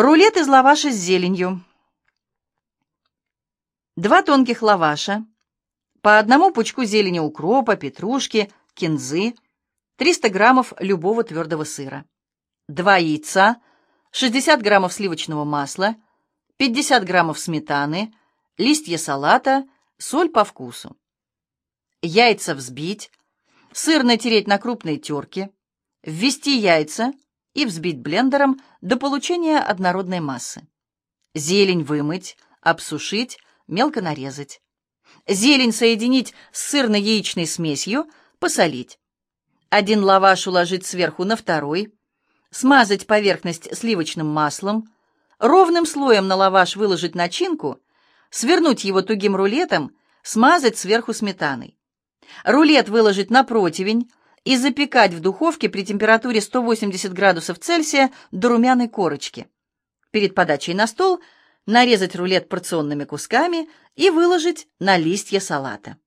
Рулет из лаваша с зеленью. Два тонких лаваша, по одному пучку зелени укропа, петрушки, кинзы, 300 граммов любого твердого сыра, два яйца, 60 граммов сливочного масла, 50 граммов сметаны, листья салата, соль по вкусу. Яйца взбить, сыр натереть на крупной терке, ввести яйца и взбить блендером до получения однородной массы. Зелень вымыть, обсушить, мелко нарезать. Зелень соединить с сырно-яичной смесью, посолить. Один лаваш уложить сверху на второй, смазать поверхность сливочным маслом, ровным слоем на лаваш выложить начинку, свернуть его тугим рулетом, смазать сверху сметаной. Рулет выложить на противень и запекать в духовке при температуре 180 градусов Цельсия до румяной корочки. Перед подачей на стол нарезать рулет порционными кусками и выложить на листья салата.